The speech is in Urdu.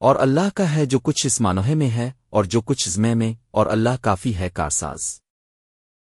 اور اللہ کا ہے جو کچھ اس مانوہے میں ہے اور جو کچھ زمے میں اور اللہ کافی ہے کارساز۔